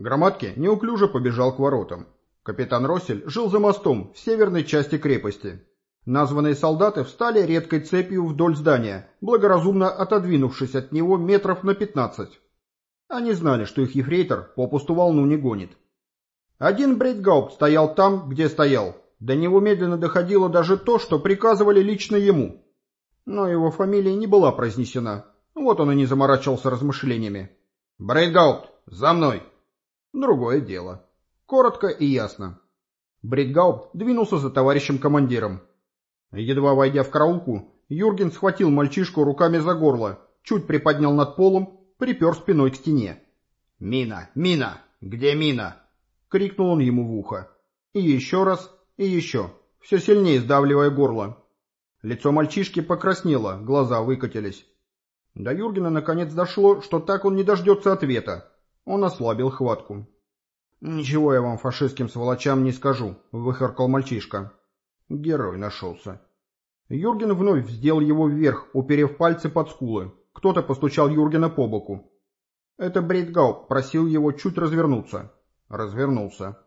Громадки неуклюже побежал к воротам. Капитан Россель жил за мостом в северной части крепости. Названные солдаты встали редкой цепью вдоль здания, благоразумно отодвинувшись от него метров на пятнадцать. Они знали, что их ефрейтор попусту волну не гонит. Один Брейтгаупт стоял там, где стоял. До него медленно доходило даже то, что приказывали лично ему. Но его фамилия не была произнесена. Вот он и не заморачивался размышлениями. «Брейтгаупт, за мной!» Другое дело. Коротко и ясно. Брейтгаупт двинулся за товарищем командиром. Едва войдя в караулку, Юрген схватил мальчишку руками за горло, чуть приподнял над полом, припер спиной к стене. «Мина! Мина! Где мина?» — крикнул он ему в ухо. И еще раз, и еще, все сильнее сдавливая горло. Лицо мальчишки покраснело, глаза выкатились. До Юргена наконец дошло, что так он не дождется ответа. Он ослабил хватку. «Ничего я вам, фашистским сволочам, не скажу», — выхаркал мальчишка. Герой нашелся. Юрген вновь сделал его вверх, уперев пальцы под скулы. Кто-то постучал Юргена по боку. Это Брейтгауп просил его чуть развернуться. Развернулся.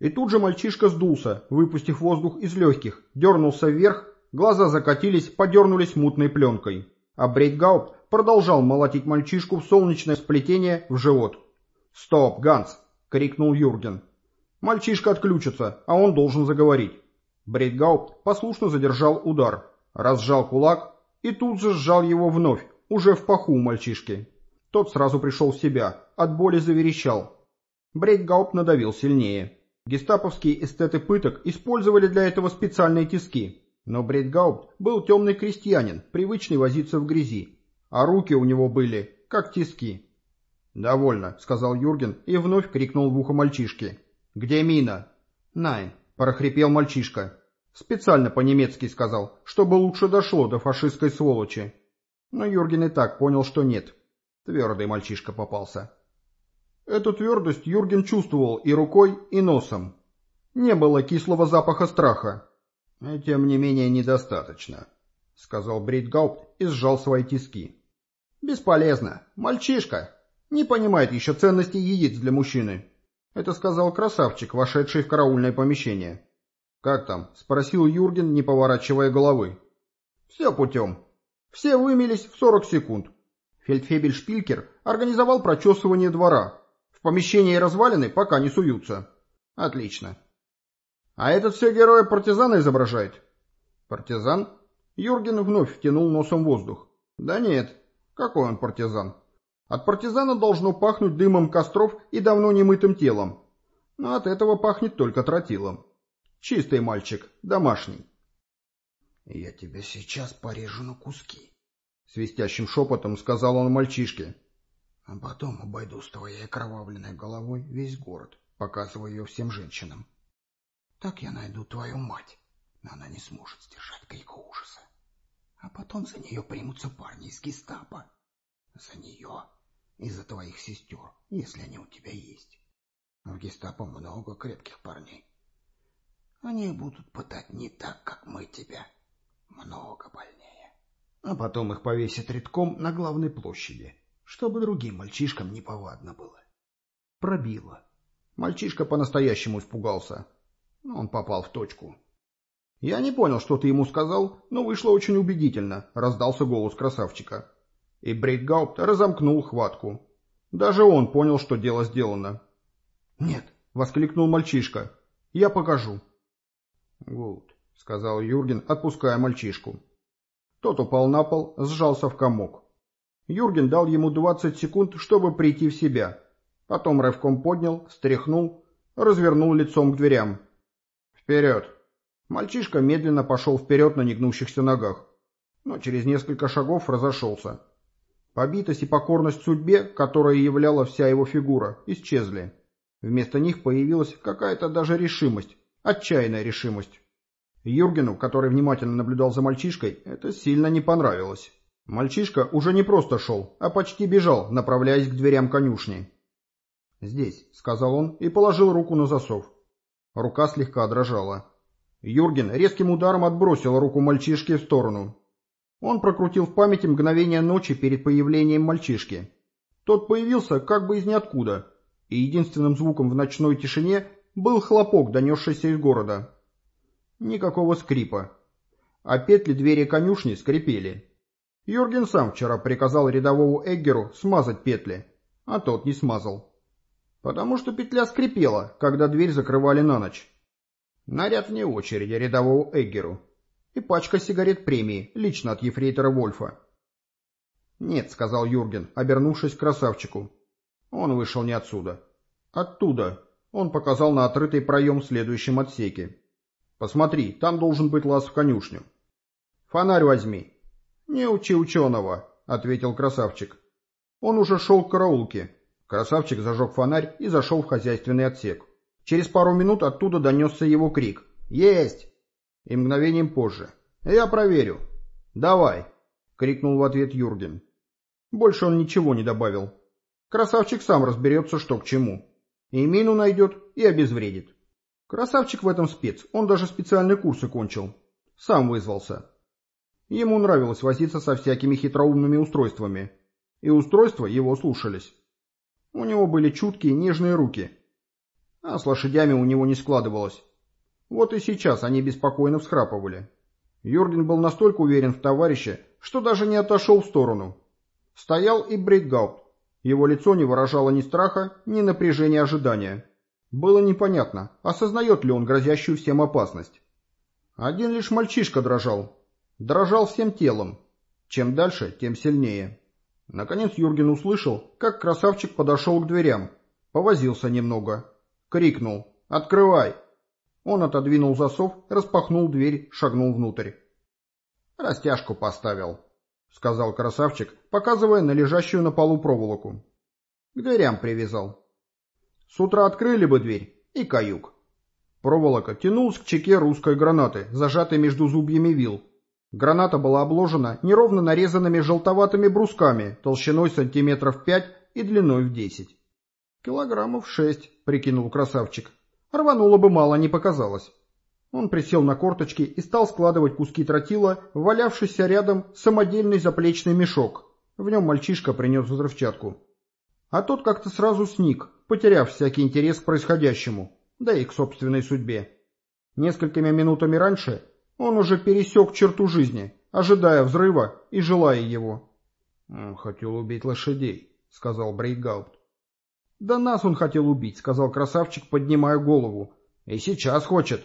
И тут же мальчишка сдулся, выпустив воздух из легких, дернулся вверх, глаза закатились, подернулись мутной пленкой. А Брейтгауп продолжал молотить мальчишку в солнечное сплетение в живот. «Стоп, Ганс!» — крикнул Юрген. «Мальчишка отключится, а он должен заговорить». Брейтгаупт послушно задержал удар, разжал кулак и тут же сжал его вновь, уже в паху у мальчишки. Тот сразу пришел в себя, от боли заверещал. Брейтгаупт надавил сильнее. Гестаповские эстеты пыток использовали для этого специальные тиски, но Брейтгаупт был темный крестьянин, привычный возиться в грязи, а руки у него были, как тиски. «Довольно», — сказал Юрген и вновь крикнул в ухо мальчишке. «Где мина?» «Nein», — прохрипел мальчишка. Специально по-немецки сказал, чтобы лучше дошло до фашистской сволочи. Но Юрген и так понял, что нет. Твердый мальчишка попался. Эту твердость Юрген чувствовал и рукой, и носом. Не было кислого запаха страха. «И тем не менее недостаточно», — сказал Брейтгаупт и сжал свои тиски. «Бесполезно. Мальчишка. Не понимает еще ценности яиц для мужчины». Это сказал красавчик, вошедший в караульное помещение. «Как там?» — спросил Юрген, не поворачивая головы. «Все путем. Все вымелись в 40 секунд. Фельдфебель Шпилькер организовал прочесывание двора. В помещении развалины пока не суются. Отлично. А этот все героя партизана изображает? Партизан? Юрген вновь втянул носом воздух. Да нет, какой он партизан? От партизана должно пахнуть дымом костров и давно немытым телом. Но от этого пахнет только тротилом. Чистый мальчик, домашний. «Я тебя сейчас порежу на куски», — свистящим шепотом сказал он мальчишке. «А потом обойду с твоей окровавленной головой весь город, показывая ее всем женщинам. Так я найду твою мать, но она не сможет сдержать крика ужаса. А потом за нее примутся парни из гестапо. За нее и за твоих сестер, если они у тебя есть. В гестапо много крепких парней. Они будут пытать не так, как мы тебя. Много больнее. А потом их повесят редком на главной площади, чтобы другим мальчишкам не повадно было. Пробило. Мальчишка по-настоящему испугался. Он попал в точку. Я не понял, что ты ему сказал, но вышло очень убедительно, раздался голос красавчика. И Брейтгаупт разомкнул хватку. Даже он понял, что дело сделано. «Нет!» — воскликнул мальчишка. «Я покажу». «Гуд», — сказал Юрген, отпуская мальчишку. Тот упал на пол, сжался в комок. Юрген дал ему двадцать секунд, чтобы прийти в себя. Потом рывком поднял, стряхнул, развернул лицом к дверям. «Вперед!» Мальчишка медленно пошел вперед на негнущихся ногах, но через несколько шагов разошелся. Побитость и покорность судьбе, которая являла вся его фигура, исчезли. Вместо них появилась какая-то даже решимость, отчаянная решимость. Юргену, который внимательно наблюдал за мальчишкой, это сильно не понравилось. Мальчишка уже не просто шел, а почти бежал, направляясь к дверям конюшни. «Здесь», — сказал он и положил руку на засов. Рука слегка дрожала. Юрген резким ударом отбросил руку мальчишки в сторону. Он прокрутил в памяти мгновение ночи перед появлением мальчишки. Тот появился как бы из ниоткуда. и единственным звуком в ночной тишине был хлопок, донесшийся из города. Никакого скрипа. А петли двери конюшни скрипели. Юрген сам вчера приказал рядовому Эггеру смазать петли, а тот не смазал. Потому что петля скрипела, когда дверь закрывали на ночь. Наряд вне очереди рядовому Эггеру. И пачка сигарет премии, лично от ефрейтора Вольфа. «Нет», — сказал Юрген, обернувшись к красавчику. Он вышел не отсюда. «Оттуда», — он показал на отрытый проем в следующем отсеке. «Посмотри, там должен быть лаз в конюшню». «Фонарь возьми». «Не учи ученого», — ответил красавчик. Он уже шел к караулке. Красавчик зажег фонарь и зашел в хозяйственный отсек. Через пару минут оттуда донесся его крик. «Есть!» И мгновением позже. «Я проверю». «Давай!» — крикнул в ответ Юрген. Больше он ничего не добавил. Красавчик сам разберется, что к чему. И мину найдет, и обезвредит. Красавчик в этом спец, он даже специальные курсы кончил. Сам вызвался. Ему нравилось возиться со всякими хитроумными устройствами. И устройства его слушались. У него были чуткие, нежные руки. А с лошадями у него не складывалось. Вот и сейчас они беспокойно всхрапывали. Юрген был настолько уверен в товарище, что даже не отошел в сторону. Стоял и Брейдгаупт. Его лицо не выражало ни страха, ни напряжения ожидания. Было непонятно, осознает ли он грозящую всем опасность. Один лишь мальчишка дрожал. Дрожал всем телом. Чем дальше, тем сильнее. Наконец Юрген услышал, как красавчик подошел к дверям. Повозился немного. Крикнул «Открывай!». Он отодвинул засов, распахнул дверь, шагнул внутрь. «Растяжку поставил», — сказал красавчик, показывая на лежащую на полу проволоку. «К дверям привязал. С утра открыли бы дверь, и каюк». Проволока тянулась к чеке русской гранаты, зажатой между зубьями вил. Граната была обложена неровно нарезанными желтоватыми брусками, толщиной сантиметров пять и длиной в десять. «Килограммов шесть», — прикинул красавчик. «Рвануло бы мало, не показалось». Он присел на корточки и стал складывать куски тротила, валявшийся рядом самодельный заплечный мешок. В нем мальчишка принес взрывчатку. А тот как-то сразу сник, потеряв всякий интерес к происходящему, да и к собственной судьбе. Несколькими минутами раньше он уже пересек черту жизни, ожидая взрыва и желая его. «Он хотел убить лошадей», — сказал Брейгаупт. «Да нас он хотел убить», — сказал красавчик, поднимая голову. «И сейчас хочет»,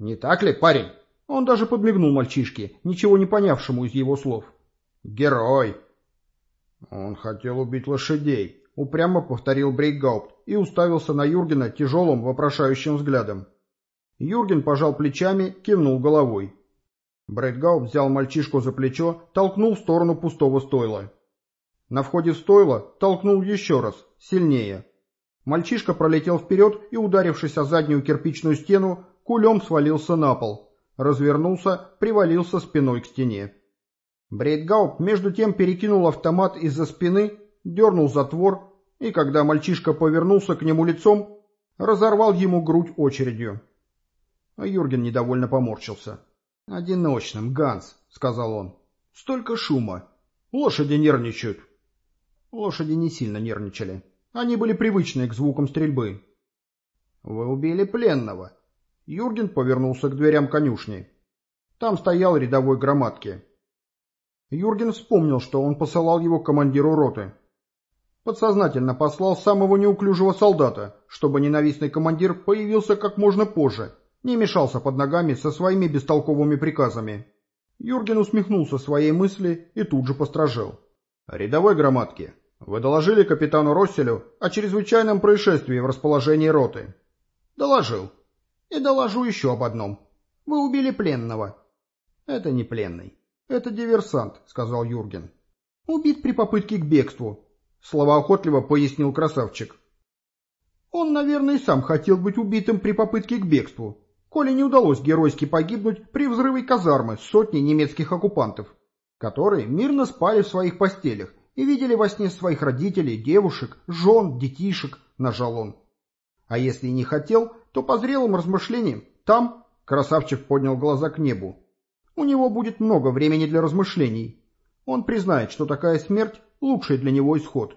не так ли, парень? Он даже подмигнул мальчишке, ничего не понявшему из его слов. Герой! Он хотел убить лошадей, упрямо повторил Брейгаупт и уставился на Юргена тяжелым вопрошающим взглядом. Юрген пожал плечами, кивнул головой. Брейдгаупт взял мальчишку за плечо, толкнул в сторону пустого стойла. На входе в стойло толкнул еще раз, сильнее. Мальчишка пролетел вперед и, ударившись о заднюю кирпичную стену, кулем свалился на пол, развернулся, привалился спиной к стене. Брейтгауп между тем перекинул автомат из-за спины, дернул затвор и, когда мальчишка повернулся к нему лицом, разорвал ему грудь очередью. А Юрген недовольно поморщился. «Одиночным, Ганс», — сказал он. «Столько шума. Лошади нервничают». Лошади не сильно нервничали. Они были привычны к звукам стрельбы. «Вы убили пленного», Юрген повернулся к дверям конюшни. Там стоял рядовой громадки. Юрген вспомнил, что он посылал его командиру роты. Подсознательно послал самого неуклюжего солдата, чтобы ненавистный командир появился как можно позже, не мешался под ногами со своими бестолковыми приказами. Юрген усмехнулся своей мысли и тут же постражал. «Рядовой громадки, вы доложили капитану Росселю о чрезвычайном происшествии в расположении роты?» «Доложил», и доложу еще об одном. Вы убили пленного. Это не пленный. Это диверсант, сказал Юрген. Убит при попытке к бегству, словоохотливо пояснил красавчик. Он, наверное, и сам хотел быть убитым при попытке к бегству, коли не удалось геройски погибнуть при взрыве казармы с сотней немецких оккупантов, которые мирно спали в своих постелях и видели во сне своих родителей, девушек, жен, детишек, нажал он. А если не хотел, то по зрелым размышлениям там красавчик поднял глаза к небу. У него будет много времени для размышлений. Он признает, что такая смерть – лучший для него исход.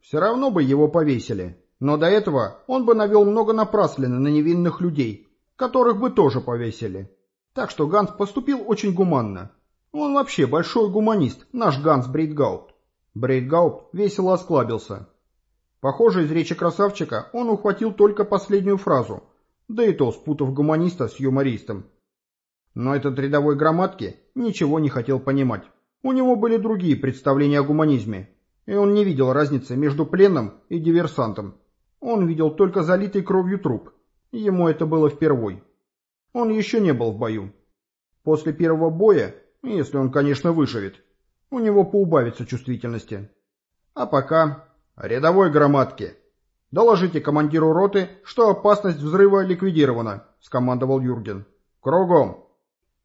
Все равно бы его повесили, Но до этого он бы навел много напраслины на невинных людей, которых бы тоже повесили. Так что Ганс поступил очень гуманно. Он вообще большой гуманист, наш Ганс Брейтгаупт. Брейтгаупт весело осклабился. Похоже, из речи красавчика он ухватил только последнюю фразу, да и то спутав гуманиста с юмористом. Но этот рядовой грамматки ничего не хотел понимать. У него были другие представления о гуманизме, и он не видел разницы между пленным и диверсантом. Он видел только залитый кровью труп, ему это было впервой. Он еще не был в бою. После первого боя, если он, конечно, выживет, у него поубавится чувствительности. А пока... Рядовой громадки. Доложите командиру роты, что опасность взрыва ликвидирована, скомандовал Юрген. Кругом.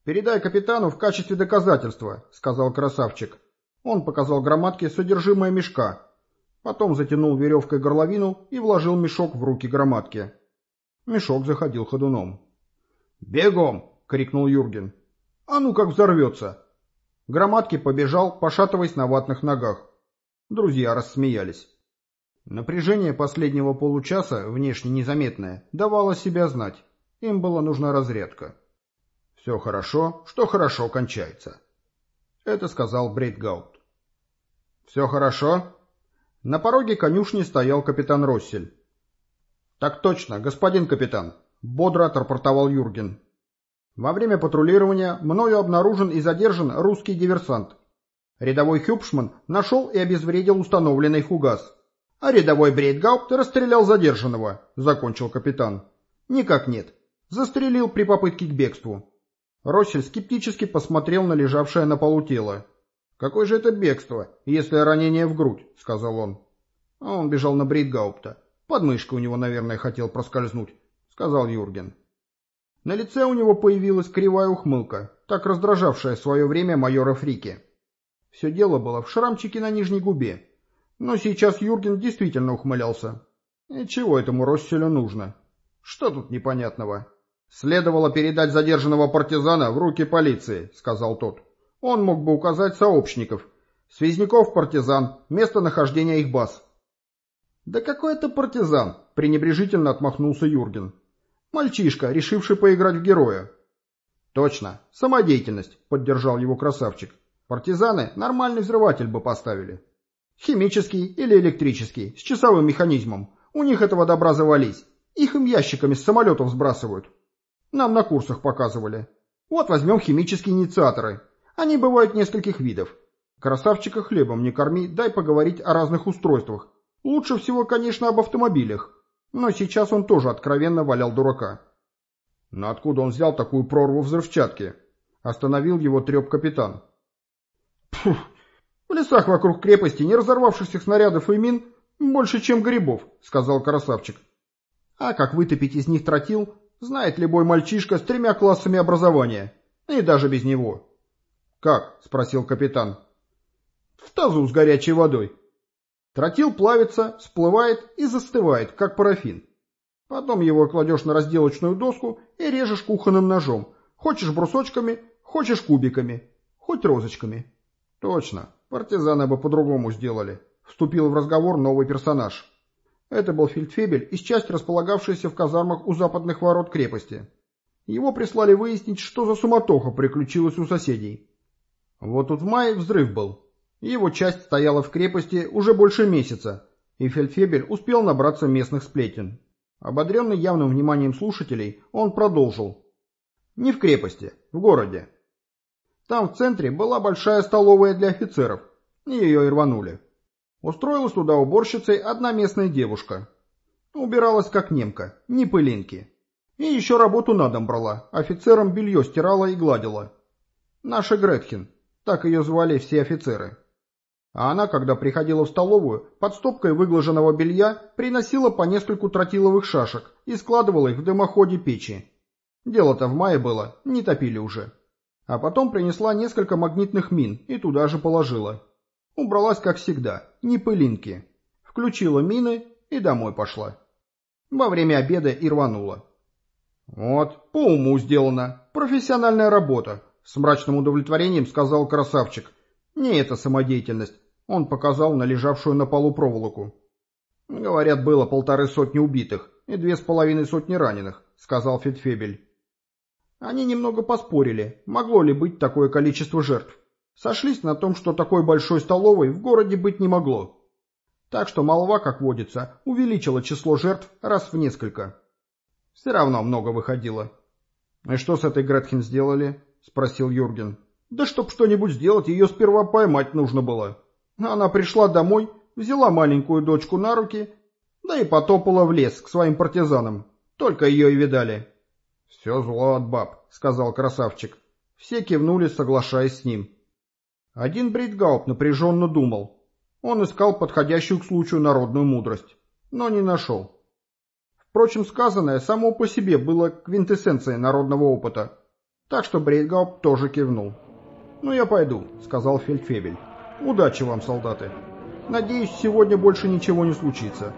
Передай капитану в качестве доказательства, сказал красавчик. Он показал громадке содержимое мешка. Потом затянул веревкой горловину и вложил мешок в руки громадки. Мешок заходил ходуном. «Бегом!» — крикнул Юрген. «А ну как взорвется!» Громадки побежал, пошатываясь на ватных ногах. Друзья рассмеялись. Напряжение последнего получаса, внешне незаметное, давало себя знать. Им была нужна разрядка. «Все хорошо, что хорошо кончается», — это сказал Брейтгаут. «Все хорошо?» На пороге конюшни стоял капитан Россель. «Так точно, господин капитан», — бодро отрапортовал Юрген. «Во время патрулирования мною обнаружен и задержан русский диверсант. Рядовой Хюбшман нашел и обезвредил установленный фугас. А рядовой Брейтгаупт расстрелял задержанного», — закончил капитан. «Никак нет. Застрелил при попытке к бегству». Россель скептически посмотрел на лежавшее на полу тело. «Какое же это бегство, если ранение в грудь?» — сказал он. А он бежал на Брейтгаупта. Подмышка у него, наверное, хотел проскользнуть, сказал Юрген. На лице у него появилась кривая ухмылка, так раздражавшая в свое время майора Фрике. Все дело было в шрамчике на нижней губе. Но сейчас Юрген действительно ухмылялся. И чего этому Росселю нужно? Что тут непонятного? Следовало передать задержанного партизана в руки полиции, сказал тот. Он мог бы указать сообщников. Связняков партизан, местонахождение их баз. «Да какой это партизан!» — пренебрежительно отмахнулся Юрген. «Мальчишка, решивший поиграть в героя». «Точно, самодеятельность», — поддержал его красавчик. «Партизаны нормальный взрыватель бы поставили. Химический или электрический, с часовым механизмом. У них этого добра завались. Их им ящиками с самолетов сбрасывают. Нам на курсах показывали. Вот возьмем химические инициаторы. Они бывают нескольких видов. Красавчика хлебом не корми, дай поговорить о разных устройствах, Лучше всего, конечно, об автомобилях, но сейчас он тоже откровенно валял дурака. Но откуда он взял такую прорву взрывчатки? Остановил его треп капитан. Пфф, в лесах вокруг крепости не разорвавшихся снарядов и мин больше, чем грибов, сказал красавчик. А как вытопить из них тротил, знает любой мальчишка с тремя классами образования, и даже без него. «Как?» — спросил капитан. «В тазу с горячей водой», Тротил плавится, всплывает и застывает, как парафин. Потом его кладешь на разделочную доску и режешь кухонным ножом. Хочешь брусочками, хочешь кубиками, хоть розочками. Точно, партизаны бы по-другому сделали. Вступил в разговор новый персонаж. Это был фельдфебель из части, располагавшейся в казармах у западных ворот крепости. Его прислали выяснить, что за суматоха приключилась у соседей. Вот тут в мае взрыв был. Его часть стояла в крепости уже больше месяца, и Фельдфебель успел набраться местных сплетен. Ободренный явным вниманием слушателей, он продолжил. Не в крепости, в городе. Там в центре была большая столовая для офицеров, и ее и рванули. Устроилась туда уборщицей одна местная девушка. Убиралась как немка, ни пылинки. И еще работу на дом брала, офицерам белье стирала и гладила. Наша Гретхен, так ее звали все офицеры. А она, когда приходила в столовую, под стопкой выглаженного белья приносила по нескольку тротиловых шашек и складывала их в дымоходе печи. Дело-то в мае было, не топили уже. А потом принесла несколько магнитных мин и туда же положила. Убралась, как всегда, не пылинки. Включила мины и домой пошла. Во время обеда и рванула. «Вот, по уму сделано. Профессиональная работа», — с мрачным удовлетворением сказал красавчик. «Не это самодеятельность, он показал на лежавшую на полу проволоку. Говорят, было полторы сотни убитых и две с половиной сотни раненых, сказал Фитфебель. Они немного поспорили, могло ли быть такое количество жертв. Сошлись на том, что такой большой столовой в городе быть не могло. Так что молва, как водится, увеличила число жертв раз в несколько. Все равно много выходило. «И что с этой Гретхен сделали?» — спросил Юрген. «Да чтоб что-нибудь сделать, ее сперва поймать нужно было. Она пришла домой, взяла маленькую дочку на руки, да и потопала в лес к своим партизанам. Только ее и видали». «Все зло от баб», — сказал красавчик. Все кивнули, соглашаясь с ним. Один Брейтгауб напряженно думал. Он искал подходящую к случаю народную мудрость, но не нашел. Впрочем, сказанное само по себе было квинтэссенцией народного опыта, так что Брейтгауб тоже кивнул. «Ну, я пойду», — сказал Фельдфебель. «Удачи вам, солдаты. Надеюсь, сегодня больше ничего не случится».